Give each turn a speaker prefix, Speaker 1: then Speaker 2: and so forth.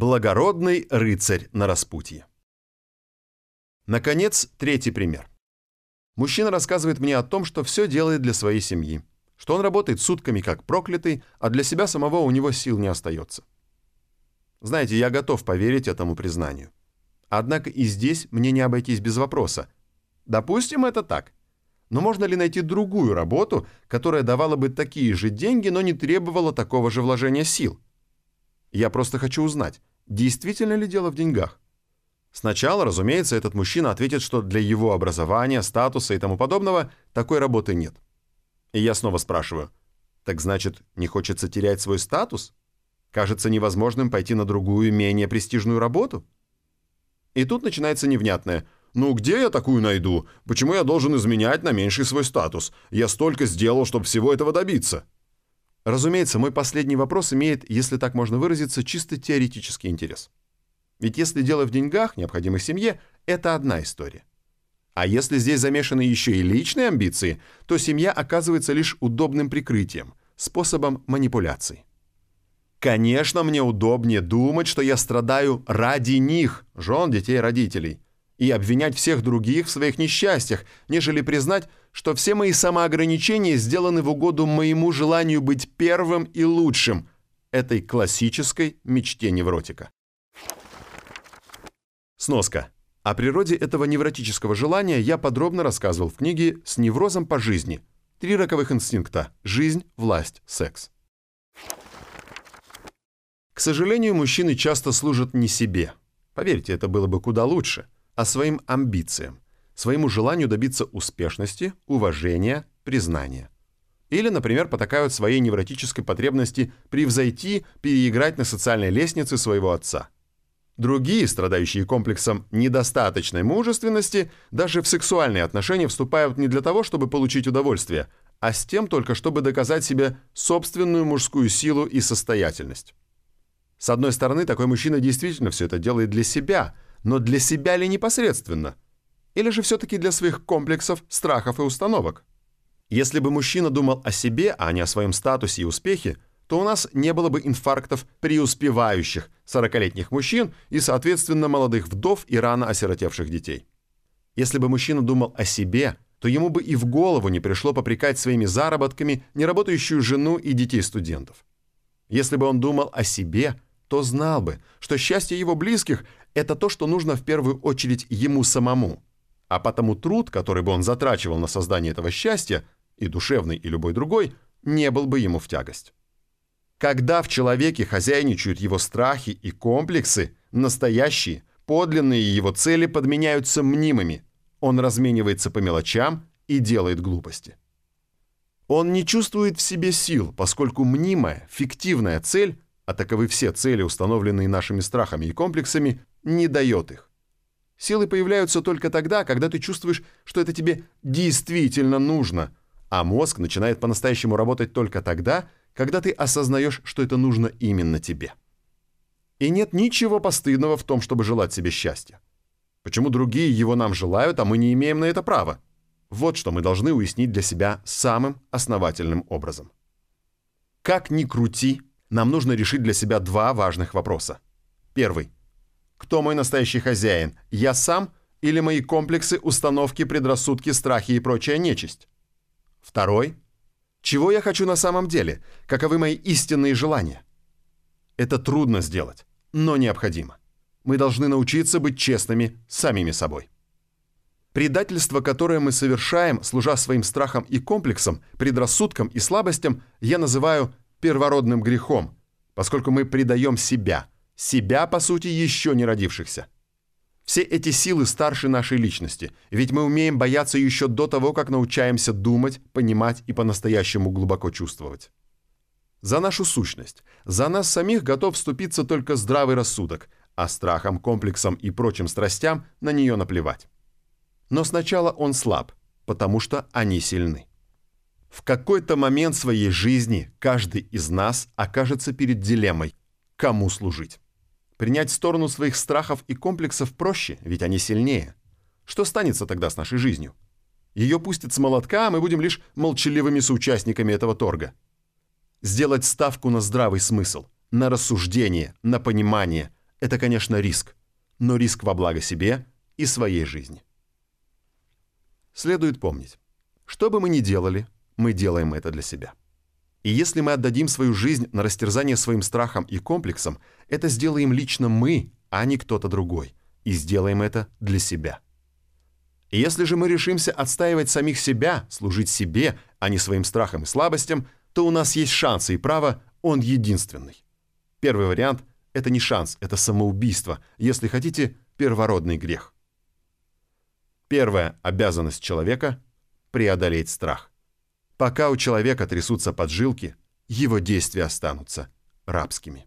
Speaker 1: Благородный рыцарь на распутье. Наконец, третий пример. Мужчина рассказывает мне о том, что все делает для своей семьи, что он работает сутками как проклятый, а для себя самого у него сил не остается. Знаете, я готов поверить этому признанию. Однако и здесь мне не обойтись без вопроса. Допустим, это так. Но можно ли найти другую работу, которая давала бы такие же деньги, но не требовала такого же вложения сил? Я просто хочу узнать, действительно ли дело в деньгах. Сначала, разумеется, этот мужчина ответит, что для его образования, статуса и тому подобного такой работы нет. И я снова спрашиваю, так значит, не хочется терять свой статус? Кажется невозможным пойти на другую, менее престижную работу? И тут начинается невнятное. «Ну где я такую найду? Почему я должен изменять на меньший свой статус? Я столько сделал, чтобы всего этого добиться». Разумеется, мой последний вопрос имеет, если так можно выразиться, чисто теоретический интерес. Ведь если дело в деньгах, необходимых семье, это одна история. А если здесь замешаны еще и личные амбиции, то семья оказывается лишь удобным прикрытием, способом манипуляции. Конечно, мне удобнее думать, что я страдаю ради них, жен, детей, родителей, и обвинять всех других в своих несчастьях, нежели признать, что все мои самоограничения сделаны в угоду моему желанию быть первым и лучшим, этой классической мечте невротика. Сноска. О природе этого невротического желания я подробно рассказывал в книге «С неврозом по жизни. Три роковых инстинкта. Жизнь, власть, секс». К сожалению, мужчины часто служат не себе. Поверьте, это было бы куда лучше, а своим амбициям – своему желанию добиться успешности, уважения, признания. Или, например, потакают своей невротической потребности превзойти, переиграть на социальной лестнице своего отца. Другие, страдающие комплексом недостаточной мужественности, даже в сексуальные отношения вступают не для того, чтобы получить удовольствие, а с тем только, чтобы доказать себе собственную мужскую силу и состоятельность. С одной стороны, такой мужчина действительно все это делает для себя, но для себя ли непосредственно – или же все-таки для своих комплексов, страхов и установок? Если бы мужчина думал о себе, а не о своем статусе и успехе, то у нас не было бы инфарктов преуспевающих 40-летних мужчин и, соответственно, молодых вдов и рано осиротевших детей. Если бы мужчина думал о себе, то ему бы и в голову не пришло попрекать своими заработками неработающую жену и детей студентов. Если бы он думал о себе, то знал бы, что счастье его близких – это то, что нужно в первую очередь ему самому – а потому труд, который бы он затрачивал на создание этого счастья, и душевный, и любой другой, не был бы ему в тягость. Когда в человеке хозяйничают его страхи и комплексы, настоящие, подлинные его цели подменяются мнимыми, он разменивается по мелочам и делает глупости. Он не чувствует в себе сил, поскольку мнимая, фиктивная цель, а таковы все цели, установленные нашими страхами и комплексами, не дает их. Силы появляются только тогда, когда ты чувствуешь, что это тебе действительно нужно, а мозг начинает по-настоящему работать только тогда, когда ты осознаешь, что это нужно именно тебе. И нет ничего постыдного в том, чтобы желать себе счастья. Почему другие его нам желают, а мы не имеем на это права? Вот что мы должны уяснить для себя самым основательным образом. Как ни крути, нам нужно решить для себя два важных вопроса. Первый – кто мой настоящий хозяин? Я сам или мои комплексы, установки, предрассудки, страхи и прочая нечисть? Второй. Чего я хочу на самом деле? Каковы мои истинные желания? Это трудно сделать, но необходимо. Мы должны научиться быть честными самими собой. Предательство, которое мы совершаем, служа своим страхам и комплексам, предрассудкам и слабостям, я называю первородным грехом, поскольку мы предаем себя – себя, по сути, еще не родившихся. Все эти силы старше нашей личности, ведь мы умеем бояться еще до того, как научаемся думать, понимать и по-настоящему глубоко чувствовать. За нашу сущность, за нас самих готов вступиться только здравый рассудок, а страхам, комплексам и прочим страстям на нее наплевать. Но сначала он слаб, потому что они сильны. В какой-то момент своей жизни каждый из нас окажется перед дилеммой, кому служить. Принять сторону своих страхов и комплексов проще, ведь они сильнее. Что станется тогда с нашей жизнью? Ее пустят с молотка, а мы будем лишь молчаливыми соучастниками этого торга. Сделать ставку на здравый смысл, на рассуждение, на понимание это, конечно, риск, но риск во благо себе и своей жизни. Следует помнить, что бы мы ни делали, мы делаем это для себя. И если мы отдадим свою жизнь на растерзание своим страхам и комплексам, это сделаем лично мы, а не кто-то другой, и сделаем это для себя. И если же мы решимся отстаивать самих себя, служить себе, а не своим страхам и слабостям, то у нас есть шансы и право, он единственный. Первый вариант – это не шанс, это самоубийство, если хотите, первородный грех. Первая обязанность человека – преодолеть страх. Пока у человека трясутся поджилки, его действия останутся рабскими.